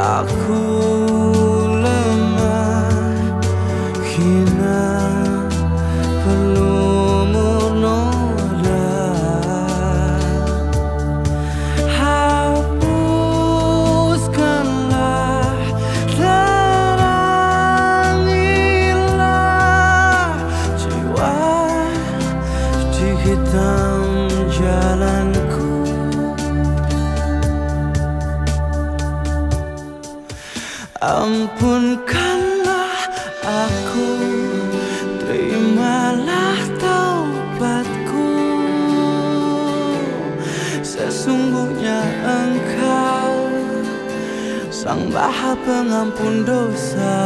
Aku Ampunkanlah aku Terimalah taubatku. Sesungguhnya engkau Sang Maha Pengampun dosa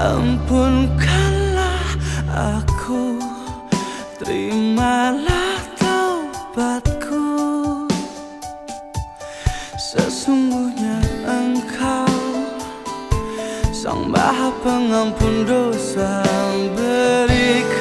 Ampunkanlah aku Terimalah taubatku. Sesungguhnya engkau Sang maha pengampun dosa Berikan